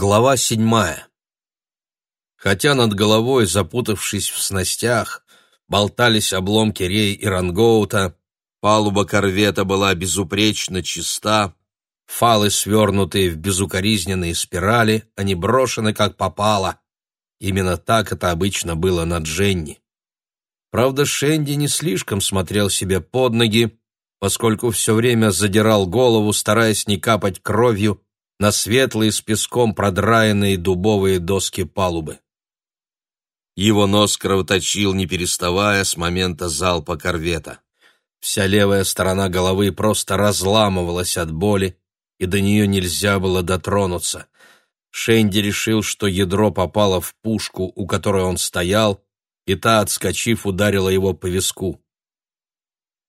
Глава седьмая. Хотя над головой, запутавшись в снастях, болтались обломки рей и рангоута, палуба корвета была безупречно чиста, фалы свернутые в безукоризненные спирали, они брошены как попало. Именно так это обычно было на Дженни. Правда, Шенди не слишком смотрел себе под ноги, поскольку все время задирал голову, стараясь не капать кровью, на светлые с песком продраенные дубовые доски палубы. Его нос кровоточил, не переставая, с момента залпа корвета. Вся левая сторона головы просто разламывалась от боли, и до нее нельзя было дотронуться. Шенди решил, что ядро попало в пушку, у которой он стоял, и та, отскочив, ударила его по виску.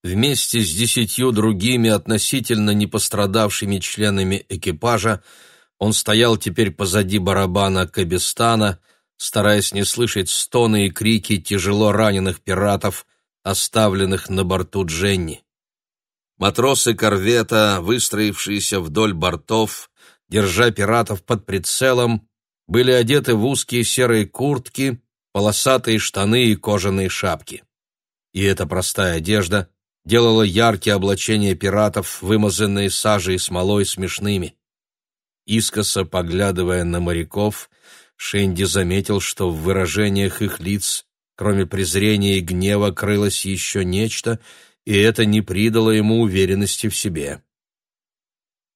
Вместе с десятью другими относительно не пострадавшими членами экипажа он стоял теперь позади барабана Кабистана, стараясь не слышать стоны и крики тяжело раненых пиратов, оставленных на борту Дженни. Матросы корвета, выстроившиеся вдоль бортов, держа пиратов под прицелом, были одеты в узкие серые куртки, полосатые штаны и кожаные шапки. И эта простая одежда делала яркие облачения пиратов, вымазанные сажей и смолой, смешными. Искоса поглядывая на моряков, Шенди заметил, что в выражениях их лиц, кроме презрения и гнева, крылось еще нечто, и это не придало ему уверенности в себе.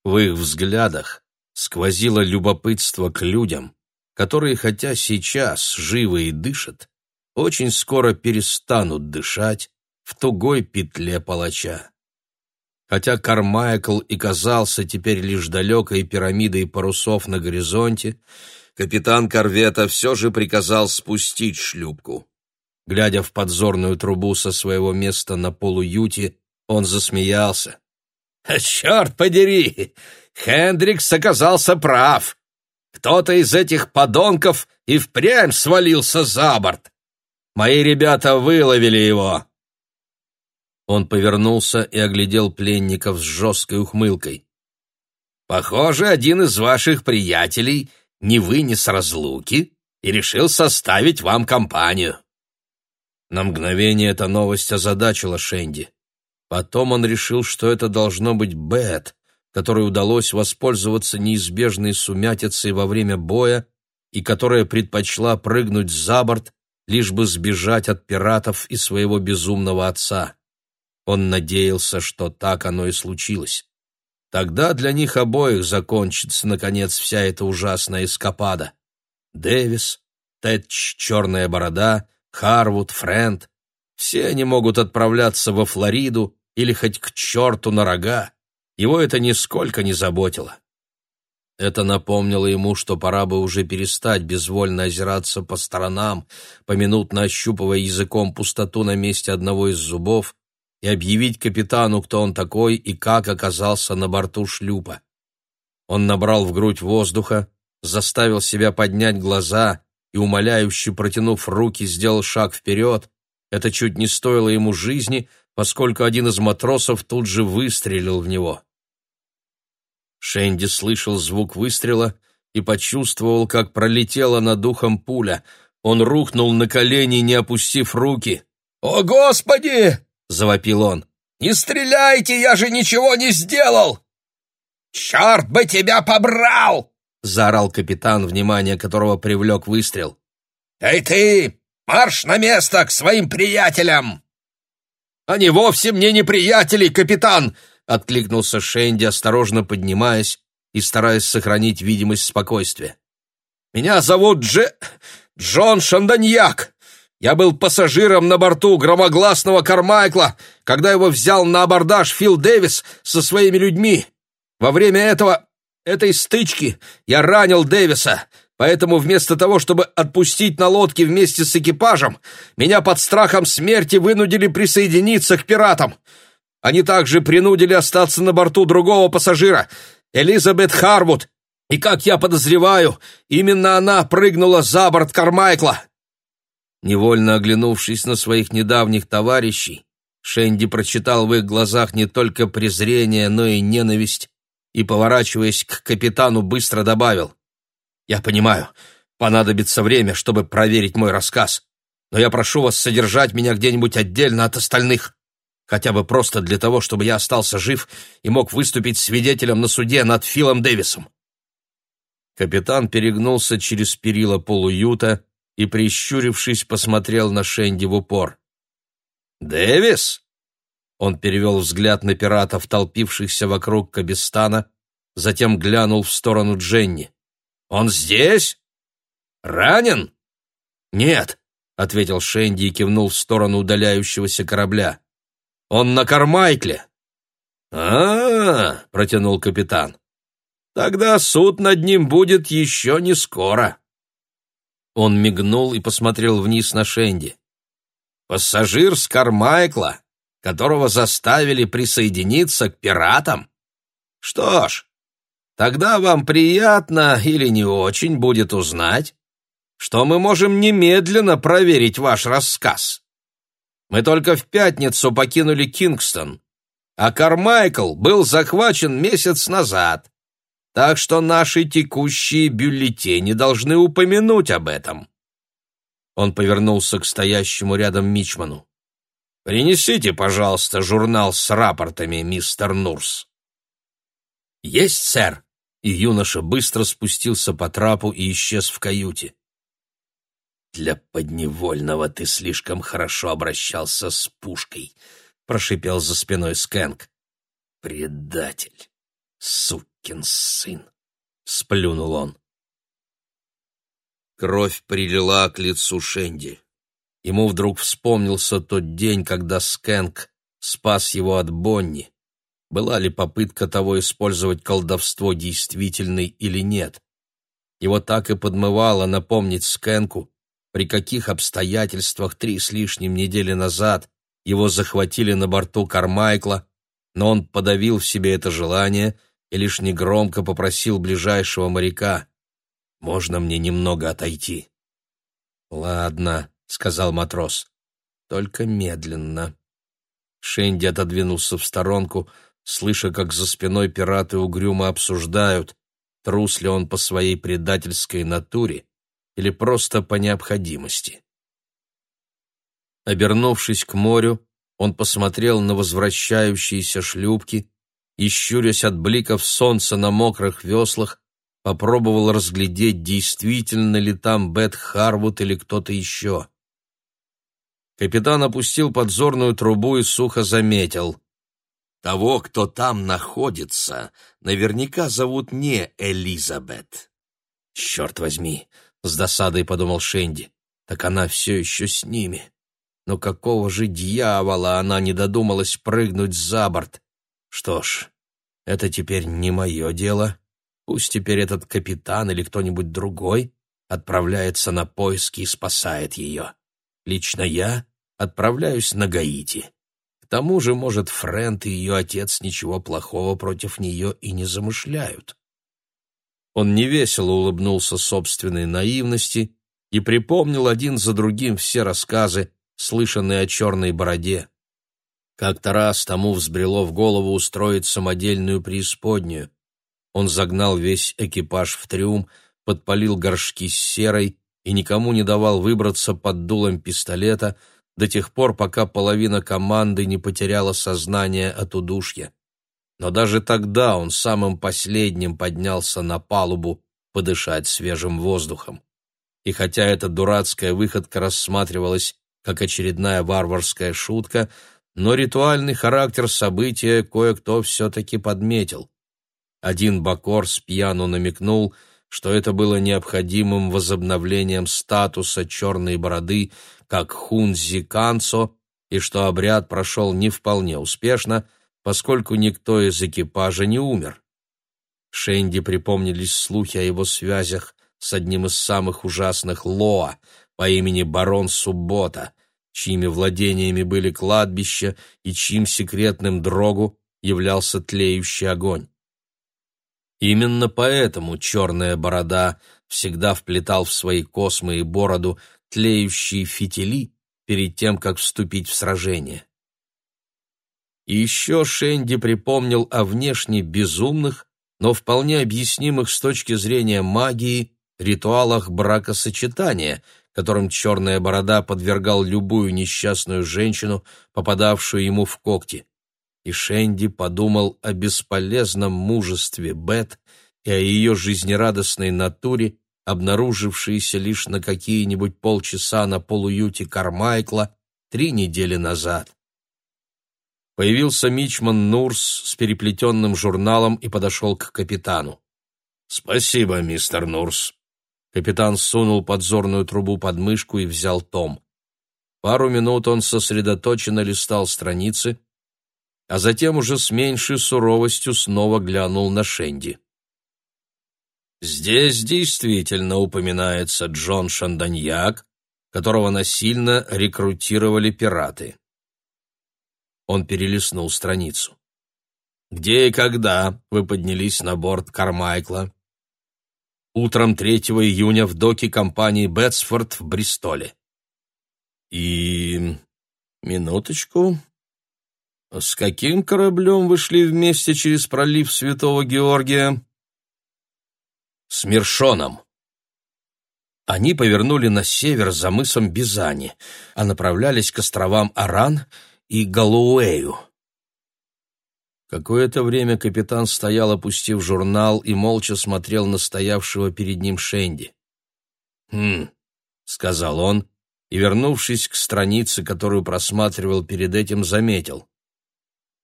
В их взглядах сквозило любопытство к людям, которые, хотя сейчас живы и дышат, очень скоро перестанут дышать в тугой петле палача. Хотя Кармайкл и казался теперь лишь далекой пирамидой парусов на горизонте, капитан корвета все же приказал спустить шлюпку. Глядя в подзорную трубу со своего места на полуюте, он засмеялся. «Черт подери! Хендрикс оказался прав. Кто-то из этих подонков и впрямь свалился за борт. Мои ребята выловили его. Он повернулся и оглядел пленников с жесткой ухмылкой. «Похоже, один из ваших приятелей не вынес разлуки и решил составить вам компанию». На мгновение эта новость озадачила Шенди. Потом он решил, что это должно быть Бет, которой удалось воспользоваться неизбежной сумятицей во время боя и которая предпочла прыгнуть за борт, лишь бы сбежать от пиратов и своего безумного отца. Он надеялся, что так оно и случилось. Тогда для них обоих закончится, наконец, вся эта ужасная эскапада. Дэвис, Тэтч, Черная Борода, Харвуд, Фрэнд — все они могут отправляться во Флориду или хоть к черту на рога. Его это нисколько не заботило. Это напомнило ему, что пора бы уже перестать безвольно озираться по сторонам, поминутно ощупывая языком пустоту на месте одного из зубов, и объявить капитану, кто он такой и как оказался на борту шлюпа. Он набрал в грудь воздуха, заставил себя поднять глаза и, умоляюще протянув руки, сделал шаг вперед. Это чуть не стоило ему жизни, поскольку один из матросов тут же выстрелил в него. Шенди слышал звук выстрела и почувствовал, как пролетела над духом пуля. Он рухнул на колени, не опустив руки. «О, Господи!» — завопил он. «Не стреляйте, я же ничего не сделал!» «Черт бы тебя побрал!» — заорал капитан, внимание которого привлек выстрел. «Эй ты! Марш на место к своим приятелям!» «Они вовсе мне не приятели, капитан!» — откликнулся Шенди, осторожно поднимаясь и стараясь сохранить видимость спокойствия. «Меня зовут Дж... Джон Шанданьяк. Я был пассажиром на борту громогласного Кармайкла, когда его взял на абордаж Фил Дэвис со своими людьми. Во время этого... этой стычки я ранил Дэвиса, поэтому вместо того, чтобы отпустить на лодке вместе с экипажем, меня под страхом смерти вынудили присоединиться к пиратам. Они также принудили остаться на борту другого пассажира, Элизабет Харвуд, и, как я подозреваю, именно она прыгнула за борт Кармайкла. Невольно оглянувшись на своих недавних товарищей, Шенди прочитал в их глазах не только презрение, но и ненависть, и, поворачиваясь к капитану, быстро добавил. Я понимаю, понадобится время, чтобы проверить мой рассказ, но я прошу вас содержать меня где-нибудь отдельно от остальных, хотя бы просто для того, чтобы я остался жив и мог выступить свидетелем на суде над Филом Дэвисом». Капитан перегнулся через перила полуюта и, прищурившись, посмотрел на Шенди в упор. «Дэвис?» Он перевел взгляд на пиратов, толпившихся вокруг Кабистана, затем глянул в сторону Дженни. «Он здесь? Ранен?» «Нет», — ответил Шенди и кивнул в сторону удаляющегося корабля. «Он на Кармайкле». «А-а-а», протянул капитан. «Тогда суд над ним будет еще не скоро». Он мигнул и посмотрел вниз на Шенди. «Пассажир с Кармайкла, которого заставили присоединиться к пиратам? Что ж, тогда вам приятно или не очень будет узнать, что мы можем немедленно проверить ваш рассказ. Мы только в пятницу покинули Кингстон, а Кармайкл был захвачен месяц назад, так что наши текущие бюллетени должны упомянуть об этом». Он повернулся к стоящему рядом Мичману. «Принесите, пожалуйста, журнал с рапортами, мистер Нурс». «Есть, сэр!» И юноша быстро спустился по трапу и исчез в каюте. «Для подневольного ты слишком хорошо обращался с пушкой», — прошипел за спиной Скэнк. «Предатель! Сукин сын!» — сплюнул он. Кровь прилила к лицу Шенди. Ему вдруг вспомнился тот день, когда Скэнк спас его от Бонни. Была ли попытка того использовать колдовство действительной или нет? Его так и подмывало напомнить Скэнку, при каких обстоятельствах три с лишним недели назад его захватили на борту Кармайкла, но он подавил в себе это желание и лишь негромко попросил ближайшего моряка «Можно мне немного отойти?» «Ладно», — сказал матрос, — «только медленно». Шенди отодвинулся в сторонку, слыша, как за спиной пираты угрюмо обсуждают, трус ли он по своей предательской натуре или просто по необходимости. Обернувшись к морю, он посмотрел на возвращающиеся шлюпки и, щурясь от бликов солнца на мокрых веслах, попробовал разглядеть, действительно ли там Бет Харвуд или кто-то еще. Капитан опустил подзорную трубу и сухо заметил. «Того, кто там находится, наверняка зовут не Элизабет». «Черт возьми, с досадой подумал Шенди. Так она все еще с ними. Но какого же дьявола она не додумалась прыгнуть за борт? Что ж, это теперь не мое дело. Пусть теперь этот капитан или кто-нибудь другой отправляется на поиски и спасает ее. Лично я отправляюсь на Гаити. К тому же, может, Френт и ее отец ничего плохого против нее и не замышляют. Он невесело улыбнулся собственной наивности и припомнил один за другим все рассказы, слышанные о черной бороде. Как-то раз тому взбрело в голову устроить самодельную преисподнюю. Он загнал весь экипаж в трюм, подпалил горшки с серой и никому не давал выбраться под дулом пистолета до тех пор, пока половина команды не потеряла сознание от удушья но даже тогда он самым последним поднялся на палубу подышать свежим воздухом. И хотя эта дурацкая выходка рассматривалась как очередная варварская шутка, но ритуальный характер события кое-кто все-таки подметил. Один бакор с пьяну намекнул, что это было необходимым возобновлением статуса черной бороды как хунзи канцо, и что обряд прошел не вполне успешно, поскольку никто из экипажа не умер. Шенди припомнились слухи о его связях с одним из самых ужасных Лоа по имени барон Суббота, чьими владениями были кладбища и чьим секретным дрогу являлся тлеющий огонь. Именно поэтому черная борода всегда вплетал в свои космы и бороду тлеющие фитили перед тем, как вступить в сражение. И еще Шенди припомнил о внешне безумных, но вполне объяснимых с точки зрения магии ритуалах бракосочетания, которым черная борода подвергал любую несчастную женщину, попадавшую ему в когти. И Шенди подумал о бесполезном мужестве Бет и о ее жизнерадостной натуре, обнаружившейся лишь на какие-нибудь полчаса на полуюте Кармайкла три недели назад. Появился мичман Нурс с переплетенным журналом и подошел к капитану. «Спасибо, мистер Нурс». Капитан сунул подзорную трубу под мышку и взял том. Пару минут он сосредоточенно листал страницы, а затем уже с меньшей суровостью снова глянул на Шенди. Здесь действительно упоминается Джон Шанданьяк, которого насильно рекрутировали пираты. Он перелистнул страницу. «Где и когда вы поднялись на борт Кармайкла?» «Утром 3 июня в доке компании «Бетсфорд» в Бристоле». «И... минуточку. С каким кораблем вы шли вместе через пролив Святого Георгия?» «С Мершоном». Они повернули на север за мысом Бизани, а направлялись к островам Аран и Галуэю. Какое-то время капитан стоял, опустив журнал, и молча смотрел на стоявшего перед ним Шенди. «Хм», — сказал он, и, вернувшись к странице, которую просматривал перед этим, заметил.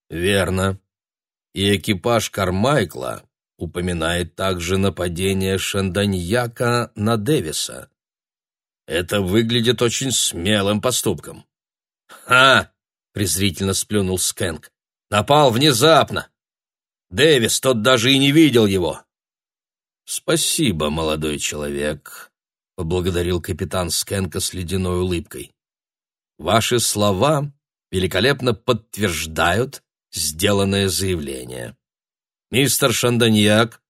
«Верно. И экипаж Кармайкла упоминает также нападение Шанданьяка на Дэвиса. Это выглядит очень смелым поступком». «Ха!» — презрительно сплюнул Скэнк. «Напал внезапно. Дэвис, тот даже и не видел его». «Спасибо, молодой человек», — поблагодарил капитан Скэнка с ледяной улыбкой. «Ваши слова великолепно подтверждают сделанное заявление. Мистер Шанданьяк,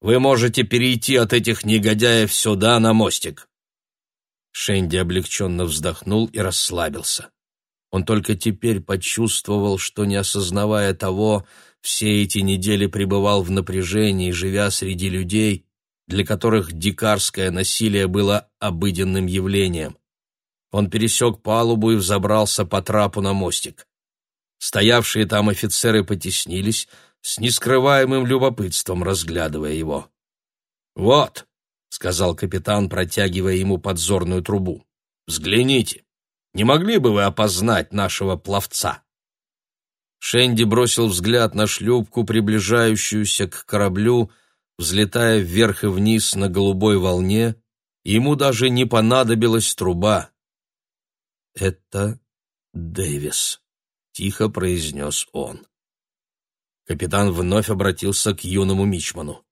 вы можете перейти от этих негодяев сюда на мостик». Шенди облегченно вздохнул и расслабился. Он только теперь почувствовал, что, не осознавая того, все эти недели пребывал в напряжении, живя среди людей, для которых дикарское насилие было обыденным явлением. Он пересек палубу и взобрался по трапу на мостик. Стоявшие там офицеры потеснились, с нескрываемым любопытством разглядывая его. «Вот», — сказал капитан, протягивая ему подзорную трубу, — «взгляните». Не могли бы вы опознать нашего пловца?» Шенди бросил взгляд на шлюпку, приближающуюся к кораблю, взлетая вверх и вниз на голубой волне, ему даже не понадобилась труба. «Это Дэвис», — тихо произнес он. Капитан вновь обратился к юному мичману.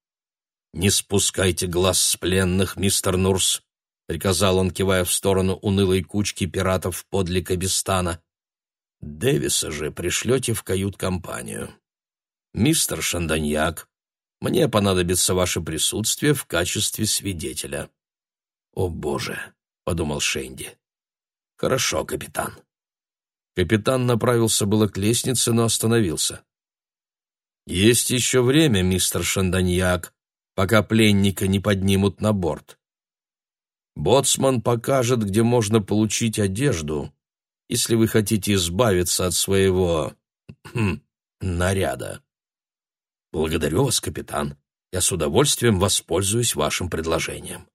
«Не спускайте глаз с пленных, мистер Нурс приказал он, кивая в сторону унылой кучки пиратов подле Кабистана. Дэвиса же пришлете в кают-компанию. Мистер Шанданьяк, мне понадобится ваше присутствие в качестве свидетеля. О, боже, подумал Шенди. Хорошо, капитан. Капитан направился было к лестнице, но остановился. Есть еще время, мистер Шанданьяк, пока пленника не поднимут на борт. Боцман покажет, где можно получить одежду, если вы хотите избавиться от своего хм, наряда. Благодарю вас, капитан. Я с удовольствием воспользуюсь вашим предложением.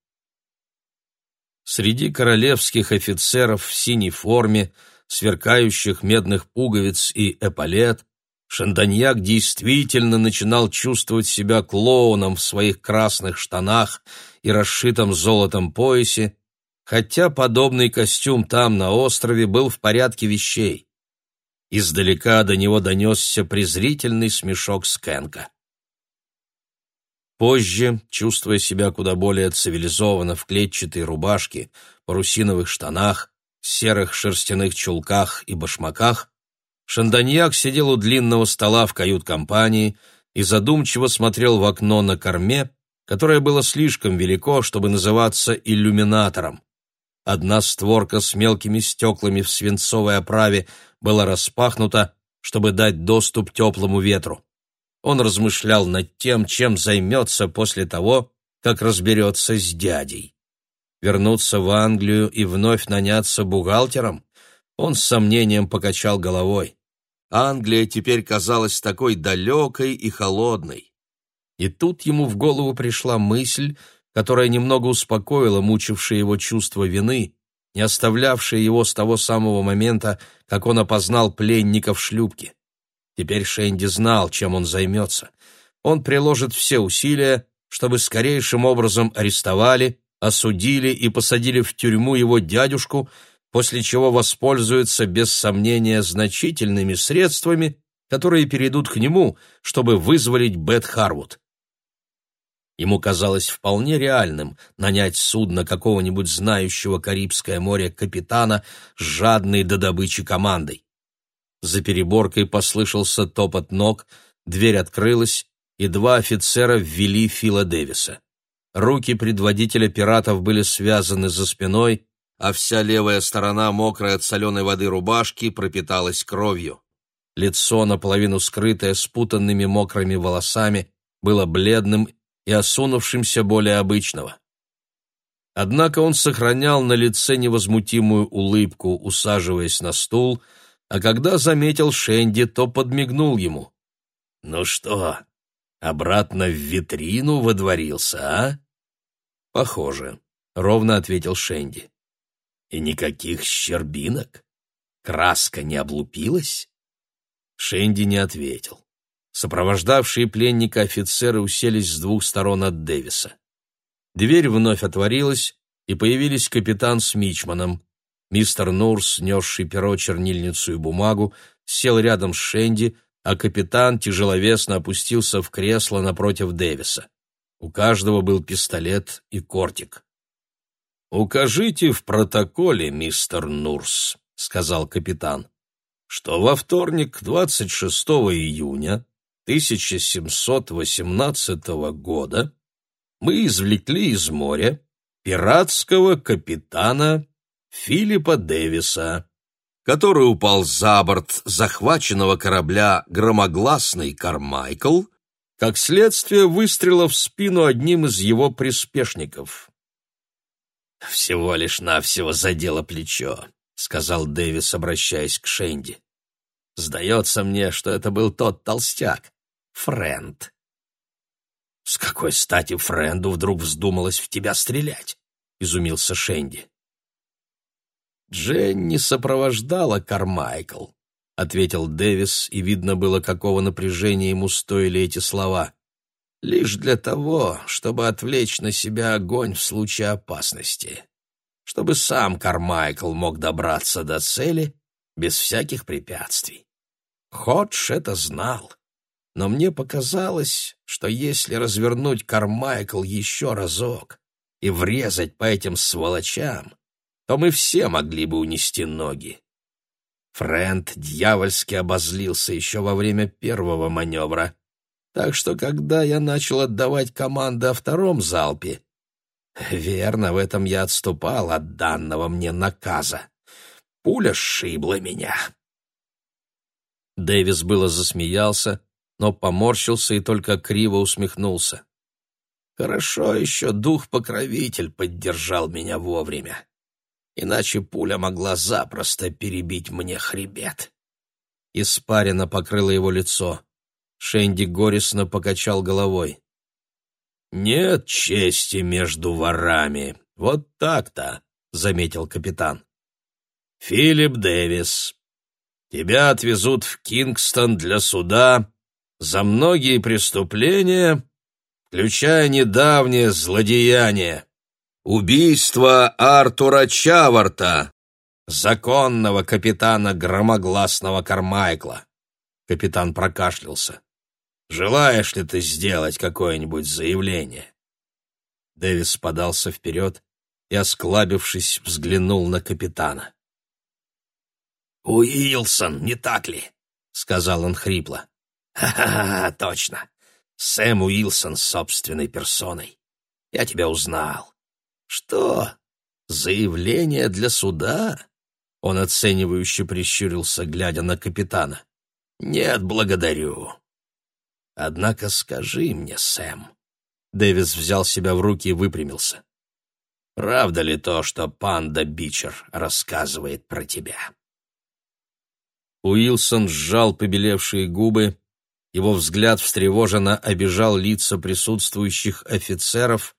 Среди королевских офицеров в синей форме, сверкающих медных пуговиц и эполет, Шанданьяк действительно начинал чувствовать себя клоуном в своих красных штанах и расшитом золотом поясе, хотя подобный костюм там, на острове, был в порядке вещей. Издалека до него донесся презрительный смешок Скэнка. Позже, чувствуя себя куда более цивилизованно в клетчатой рубашке, парусиновых штанах, серых шерстяных чулках и башмаках, Шанданьяк сидел у длинного стола в кают-компании и задумчиво смотрел в окно на корме, которое было слишком велико, чтобы называться иллюминатором. Одна створка с мелкими стеклами в свинцовой оправе была распахнута, чтобы дать доступ теплому ветру. Он размышлял над тем, чем займется после того, как разберется с дядей. Вернуться в Англию и вновь наняться бухгалтером? Он с сомнением покачал головой. Англия теперь казалась такой далекой и холодной. И тут ему в голову пришла мысль, которая немного успокоила мучившее его чувство вины, не оставлявшее его с того самого момента, как он опознал пленника в шлюпке. Теперь Шенди знал, чем он займется. Он приложит все усилия, чтобы скорейшим образом арестовали, осудили и посадили в тюрьму его дядюшку, после чего воспользуются без сомнения значительными средствами, которые перейдут к нему, чтобы вызволить Бет Харвуд. Ему казалось вполне реальным нанять судно какого-нибудь знающего Карибское море капитана жадной до добычи командой. За переборкой послышался топот ног, дверь открылась, и два офицера ввели Фила Дэвиса. Руки предводителя пиратов были связаны за спиной, а вся левая сторона мокрой от соленой воды рубашки пропиталась кровью. Лицо, наполовину скрытое спутанными мокрыми волосами, было бледным и осунувшимся более обычного. Однако он сохранял на лице невозмутимую улыбку, усаживаясь на стул, а когда заметил Шенди, то подмигнул ему. «Ну что, обратно в витрину водворился, а?» «Похоже», — ровно ответил Шенди. «И никаких щербинок? Краска не облупилась?» Шенди не ответил. Сопровождавшие пленника офицеры уселись с двух сторон от Дэвиса. Дверь вновь отворилась, и появились капитан с Мичманом. Мистер Нурс, несший перо, чернильницу и бумагу, сел рядом с Шенди, а капитан тяжеловесно опустился в кресло напротив Дэвиса. У каждого был пистолет и кортик. «Укажите в протоколе, мистер Нурс», — сказал капитан, «что во вторник, 26 июня 1718 года мы извлекли из моря пиратского капитана Филиппа Дэвиса, который упал за борт захваченного корабля «Громогласный Кармайкл», как следствие выстрела в спину одним из его приспешников. «Всего лишь навсего задело плечо», — сказал Дэвис, обращаясь к Шенди. «Сдается мне, что это был тот толстяк, Френд». «С какой стати Френду вдруг вздумалось в тебя стрелять?» — изумился Шенди. Дженни сопровождала Кармайкл ответил Дэвис, и видно было, какого напряжения ему стоили эти слова. Лишь для того, чтобы отвлечь на себя огонь в случае опасности. Чтобы сам Кармайкл мог добраться до цели без всяких препятствий. Ходж это знал. Но мне показалось, что если развернуть Кармайкл еще разок и врезать по этим сволочам, то мы все могли бы унести ноги. Фрэнд дьявольски обозлился еще во время первого маневра. Так что, когда я начал отдавать команды о втором залпе, верно, в этом я отступал от данного мне наказа. Пуля сшибла меня. Дэвис было засмеялся, но поморщился и только криво усмехнулся. Хорошо еще дух-покровитель поддержал меня вовремя иначе пуля могла запросто перебить мне хребет. Испарина покрыла его лицо. Шенди горестно покачал головой. «Нет чести между ворами. Вот так-то», — заметил капитан. «Филипп Дэвис, тебя отвезут в Кингстон для суда за многие преступления, включая недавнее злодеяние. Убийство Артура Чаварта, законного капитана громогласного Кармайкла. Капитан прокашлялся. Желаешь ли ты сделать какое-нибудь заявление? Дэвис подался вперед и, осклабившись, взглянул на капитана. «Уилсон, не так ли?» — сказал он хрипло. «Ха-ха-ха, точно. Сэм Уилсон собственной персоной. Я тебя узнал. «Что? Заявление для суда?» Он оценивающе прищурился, глядя на капитана. «Нет, благодарю. Однако скажи мне, Сэм, Дэвис взял себя в руки и выпрямился. «Правда ли то, что панда Бичер рассказывает про тебя?» Уилсон сжал побелевшие губы, его взгляд встревоженно обижал лица присутствующих офицеров,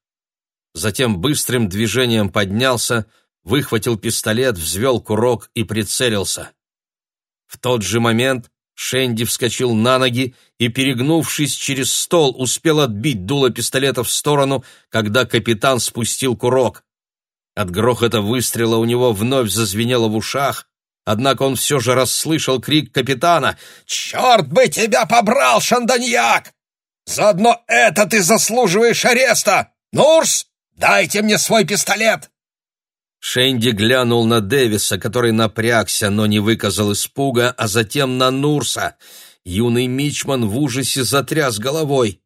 затем быстрым движением поднялся, выхватил пистолет, взвел курок и прицелился. В тот же момент Шенди вскочил на ноги и, перегнувшись через стол, успел отбить дуло пистолета в сторону, когда капитан спустил курок. От грохота выстрела у него вновь зазвенело в ушах, однако он все же расслышал крик капитана «Черт бы тебя побрал, шанданьяк! Заодно это ты заслуживаешь ареста! Нурс, дайте мне свой пистолет!» Шенди глянул на Дэвиса, который напрягся, но не выказал испуга, а затем на Нурса. Юный мичман в ужасе затряс головой.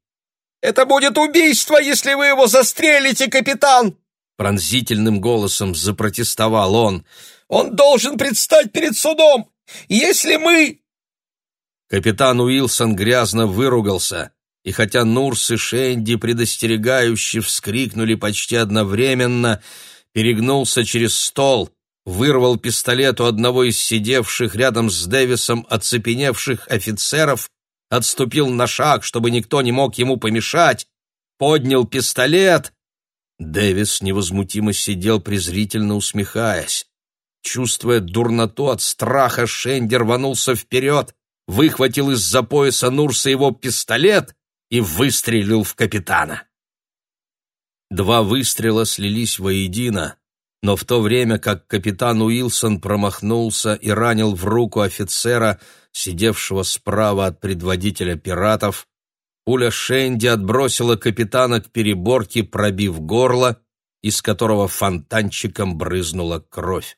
«Это будет убийство, если вы его застрелите, капитан!» Пронзительным голосом запротестовал он. «Он должен предстать перед судом! Если мы...» Капитан Уилсон грязно выругался, и хотя Нурс и Шенди предостерегающе вскрикнули почти одновременно, перегнулся через стол, вырвал пистолет у одного из сидевших рядом с Дэвисом оцепеневших офицеров, отступил на шаг, чтобы никто не мог ему помешать, поднял пистолет. Дэвис невозмутимо сидел, презрительно усмехаясь. Чувствуя дурноту от страха, Шенди рванулся вперед, выхватил из-за пояса Нурса его пистолет и выстрелил в капитана. Два выстрела слились воедино, но в то время как капитан Уилсон промахнулся и ранил в руку офицера, сидевшего справа от предводителя пиратов, пуля Шенди отбросила капитана к переборке, пробив горло, из которого фонтанчиком брызнула кровь.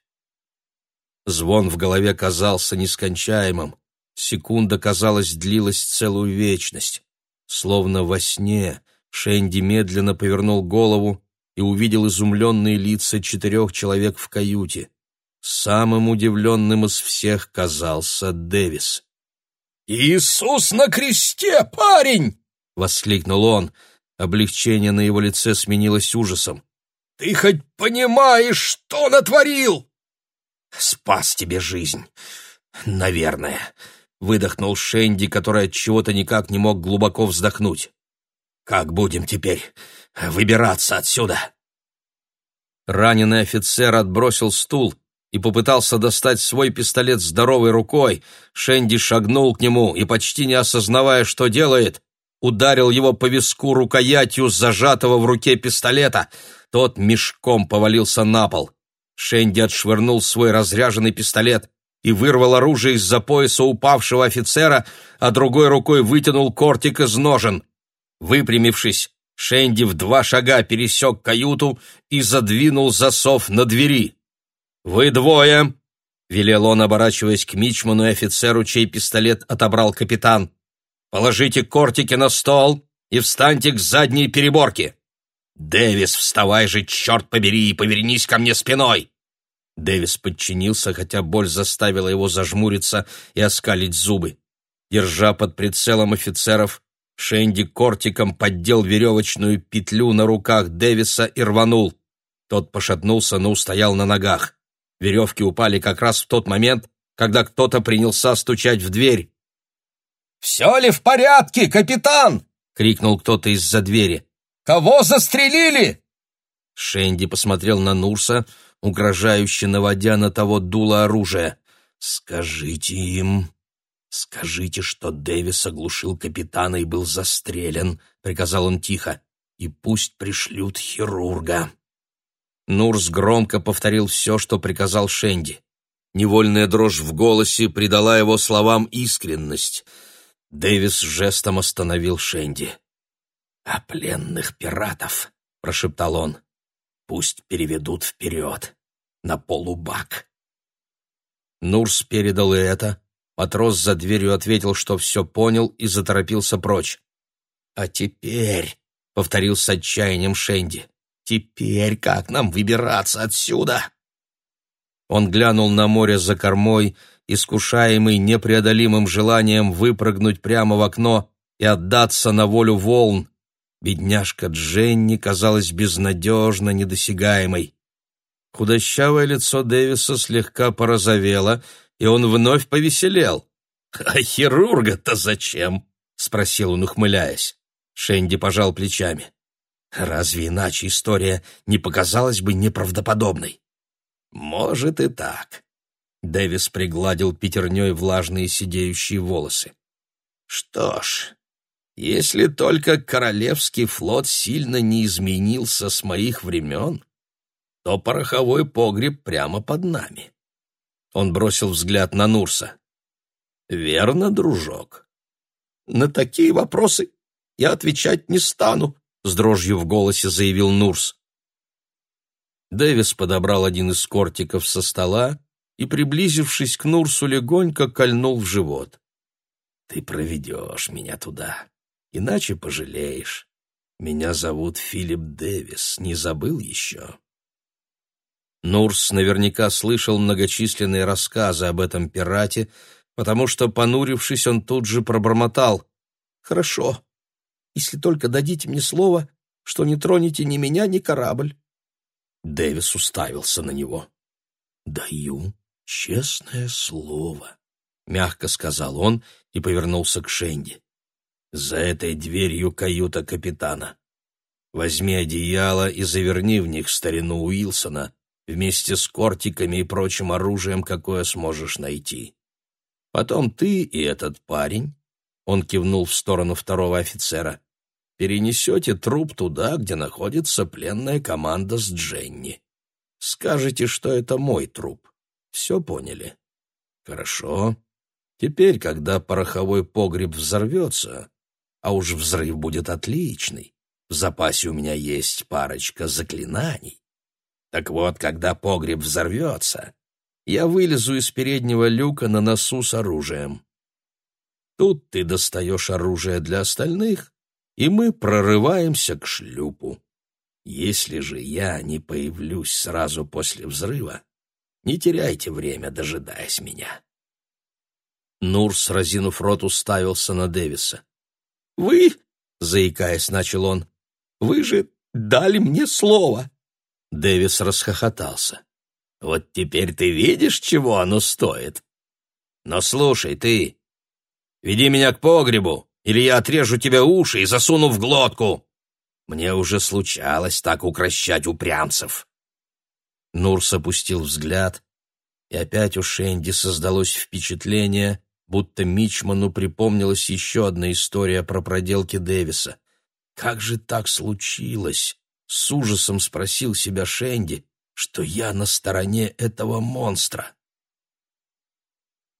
Звон в голове казался нескончаемым. Секунда, казалось, длилась целую вечность. Словно во сне Шенди медленно повернул голову и увидел изумленные лица четырех человек в каюте. Самым удивленным из всех казался Дэвис. «Иисус на кресте, парень!» — воскликнул он. Облегчение на его лице сменилось ужасом. «Ты хоть понимаешь, что натворил?» «Спас тебе жизнь, наверное», — выдохнул Шенди, который от чего-то никак не мог глубоко вздохнуть. Как будем теперь выбираться отсюда?» Раненый офицер отбросил стул и попытался достать свой пистолет здоровой рукой. Шенди шагнул к нему и, почти не осознавая, что делает, ударил его по виску рукоятью зажатого в руке пистолета. Тот мешком повалился на пол. Шенди отшвырнул свой разряженный пистолет и вырвал оружие из-за пояса упавшего офицера, а другой рукой вытянул кортик из ножен. Выпрямившись, Шенди в два шага пересек каюту и задвинул засов на двери. «Вы двое!» — велел он, оборачиваясь к мичману и офицеру, чей пистолет отобрал капитан. «Положите кортики на стол и встаньте к задней переборке!» «Дэвис, вставай же, черт побери, и повернись ко мне спиной!» Дэвис подчинился, хотя боль заставила его зажмуриться и оскалить зубы. Держа под прицелом офицеров, Шенди кортиком поддел веревочную петлю на руках Дэвиса и рванул. Тот пошатнулся, но устоял на ногах. Веревки упали как раз в тот момент, когда кто-то принялся стучать в дверь. «Все ли в порядке, капитан?» — крикнул кто-то из-за двери. «Кого застрелили?» Шенди посмотрел на Нурса, угрожающе наводя на того дуло оружия. «Скажите им, «Скажите, что Дэвис оглушил капитана и был застрелен», — приказал он тихо, — «и пусть пришлют хирурга». Нурс громко повторил все, что приказал Шенди. Невольная дрожь в голосе придала его словам искренность. Дэвис жестом остановил Шенди. «А пленных пиратов», — прошептал он, — «пусть переведут вперед, на полубак». Нурс передал и это, Матрос за дверью ответил, что все понял и заторопился прочь. «А теперь», — повторил с отчаянием Шенди, — «теперь как нам выбираться отсюда?» Он глянул на море за кормой, искушаемый непреодолимым желанием выпрыгнуть прямо в окно и отдаться на волю волн. Бедняжка Дженни казалась безнадежно недосягаемой. Худощавое лицо Дэвиса слегка порозовело, и он вновь повеселел. «А хирурга-то зачем?» — спросил он, ухмыляясь. Шенди пожал плечами. «Разве иначе история не показалась бы неправдоподобной?» «Может и так». Дэвис пригладил пятерней влажные сидеющие волосы. «Что ж, если только Королевский флот сильно не изменился с моих времен, то пороховой погреб прямо под нами. Он бросил взгляд на Нурса. «Верно, дружок?» «На такие вопросы я отвечать не стану», — с дрожью в голосе заявил Нурс. Дэвис подобрал один из кортиков со стола и, приблизившись к Нурсу, легонько кольнул в живот. «Ты проведешь меня туда иначе пожалеешь. Меня зовут Филипп Дэвис, не забыл еще?» Нурс наверняка слышал многочисленные рассказы об этом пирате, потому что, понурившись, он тут же пробормотал. «Хорошо, если только дадите мне слово, что не тронете ни меня, ни корабль». Дэвис уставился на него. «Даю честное слово», — мягко сказал он и повернулся к Шенди. За этой дверью каюта капитана. Возьми одеяло и заверни в них старину Уилсона вместе с кортиками и прочим оружием, какое сможешь найти. Потом ты и этот парень, он кивнул в сторону второго офицера, перенесете труп туда, где находится пленная команда с Дженни. Скажете, что это мой труп. Все поняли? Хорошо. Теперь, когда пороховой погреб взорвется, а уж взрыв будет отличный. В запасе у меня есть парочка заклинаний. Так вот, когда погреб взорвется, я вылезу из переднего люка на носу с оружием. Тут ты достаешь оружие для остальных, и мы прорываемся к шлюпу. Если же я не появлюсь сразу после взрыва, не теряйте время, дожидаясь меня. Нурс, разинув рот, уставился на Дэвиса. «Вы, — заикаясь, начал он, — вы же дали мне слово!» Дэвис расхохотался. «Вот теперь ты видишь, чего оно стоит? Но слушай, ты, веди меня к погребу, или я отрежу тебе уши и засуну в глотку. Мне уже случалось так укращать упрямцев». Нурс опустил взгляд, и опять у Шенди создалось впечатление, будто Мичману припомнилась еще одна история про проделки Дэвиса. «Как же так случилось?» — с ужасом спросил себя Шенди, что я на стороне этого монстра.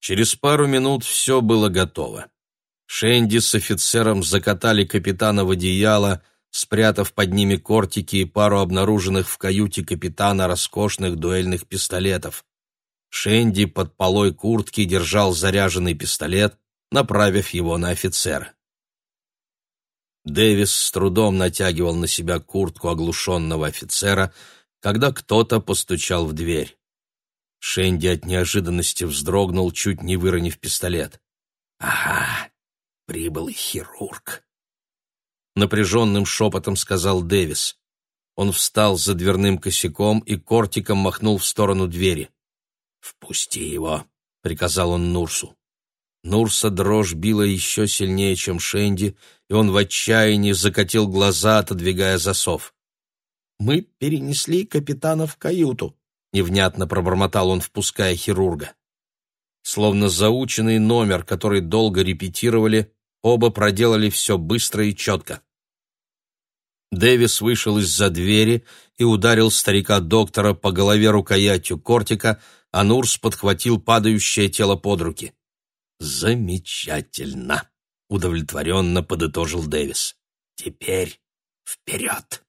Через пару минут все было готово. Шенди с офицером закатали капитана в одеяло, спрятав под ними кортики и пару обнаруженных в каюте капитана роскошных дуэльных пистолетов. Шенди под полой куртки держал заряженный пистолет, направив его на офицера. Дэвис с трудом натягивал на себя куртку оглушенного офицера, когда кто-то постучал в дверь. Шенди от неожиданности вздрогнул, чуть не выронив пистолет. «Ага, прибыл хирург», — напряженным шепотом сказал Дэвис. Он встал за дверным косяком и кортиком махнул в сторону двери. «Впусти его», — приказал он Нурсу. Нурса дрожь била еще сильнее, чем Шенди, и он в отчаянии закатил глаза, отодвигая засов. «Мы перенесли капитана в каюту», — невнятно пробормотал он, впуская хирурга. Словно заученный номер, который долго репетировали, оба проделали все быстро и четко. Дэвис вышел из-за двери и ударил старика-доктора по голове рукоятью кортика, а Нурс подхватил падающее тело под руки. «Замечательно!» — удовлетворенно подытожил Дэвис. «Теперь вперед!»